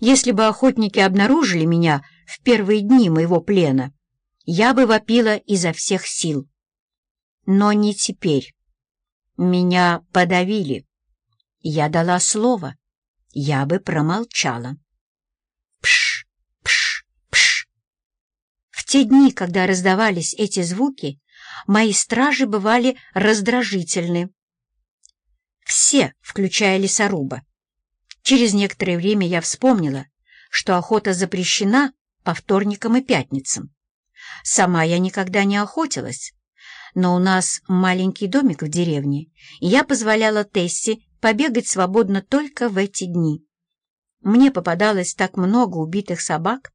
Если бы охотники обнаружили меня в первые дни моего плена, я бы вопила изо всех сил. Но не теперь. Меня подавили. Я дала слово. Я бы промолчала. Пш, пш, пш. В те дни, когда раздавались эти звуки, мои стражи бывали раздражительны. Все, включая лесоруба. Через некоторое время я вспомнила, что охота запрещена по вторникам и пятницам. Сама я никогда не охотилась, но у нас маленький домик в деревне, и я позволяла Тессе побегать свободно только в эти дни. Мне попадалось так много убитых собак,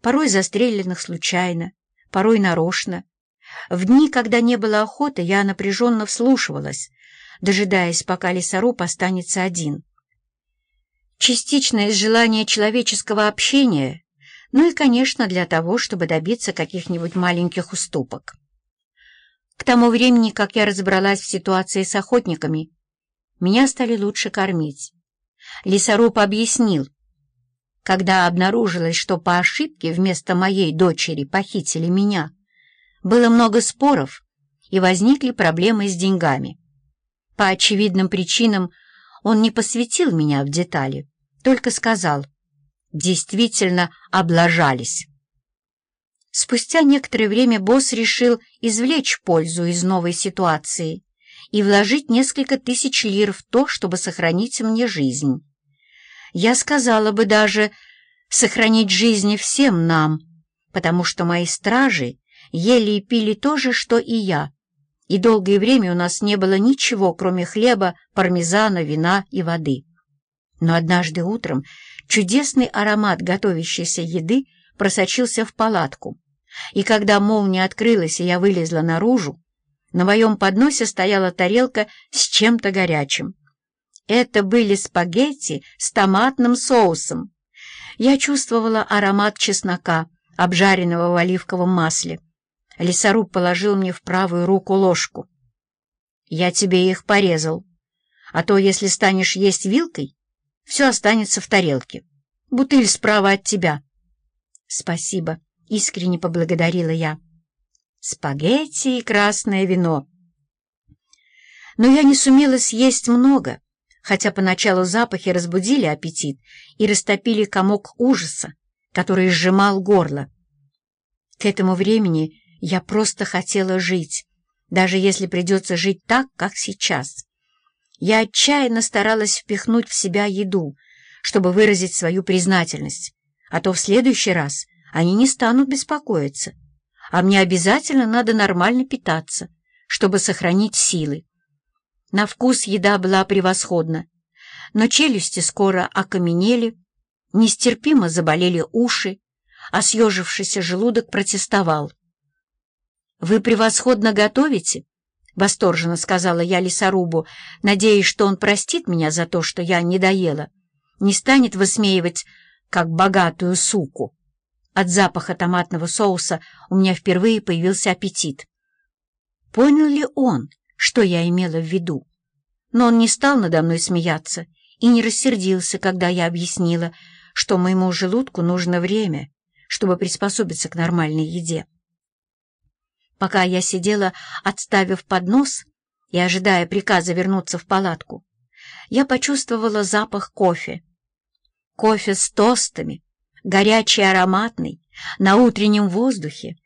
порой застреленных случайно, порой нарочно. В дни, когда не было охоты, я напряженно вслушивалась, дожидаясь, пока лесоруб останется один. Частично из желания человеческого общения, ну и, конечно, для того, чтобы добиться каких-нибудь маленьких уступок. К тому времени, как я разобралась в ситуации с охотниками, меня стали лучше кормить. Лесоруб объяснил, когда обнаружилось, что по ошибке вместо моей дочери похитили меня, было много споров и возникли проблемы с деньгами. По очевидным причинам он не посвятил меня в детали, только сказал, действительно облажались. Спустя некоторое время босс решил извлечь пользу из новой ситуации и вложить несколько тысяч лир в то, чтобы сохранить мне жизнь. Я сказала бы даже сохранить жизни всем нам, потому что мои стражи ели и пили то же, что и я, и долгое время у нас не было ничего, кроме хлеба, пармезана, вина и воды. Но однажды утром чудесный аромат готовящейся еды просочился в палатку, и когда молния открылась, и я вылезла наружу, на моем подносе стояла тарелка с чем-то горячим. Это были спагетти с томатным соусом. Я чувствовала аромат чеснока, обжаренного в оливковом масле. Лесоруб положил мне в правую руку ложку. «Я тебе их порезал, а то, если станешь есть вилкой, все останется в тарелке. Бутыль справа от тебя». «Спасибо», — искренне поблагодарила я. «Спагетти и красное вино». Но я не сумела съесть много, хотя поначалу запахи разбудили аппетит и растопили комок ужаса, который сжимал горло. К этому времени я просто хотела жить, даже если придется жить так, как сейчас. Я отчаянно старалась впихнуть в себя еду, чтобы выразить свою признательность, а то в следующий раз они не станут беспокоиться, а мне обязательно надо нормально питаться, чтобы сохранить силы. На вкус еда была превосходна, но челюсти скоро окаменели, нестерпимо заболели уши, а съежившийся желудок протестовал. «Вы превосходно готовите?» — восторженно сказала я лесорубу, надеясь, что он простит меня за то, что я не доела, не станет высмеивать, как богатую суку. От запаха томатного соуса у меня впервые появился аппетит. Понял ли он, что я имела в виду. Но он не стал надо мной смеяться и не рассердился, когда я объяснила, что моему желудку нужно время, чтобы приспособиться к нормальной еде. Пока я сидела, отставив поднос и ожидая приказа вернуться в палатку, я почувствовала запах кофе. Кофе с тостами, горячий ароматный, на утреннем воздухе,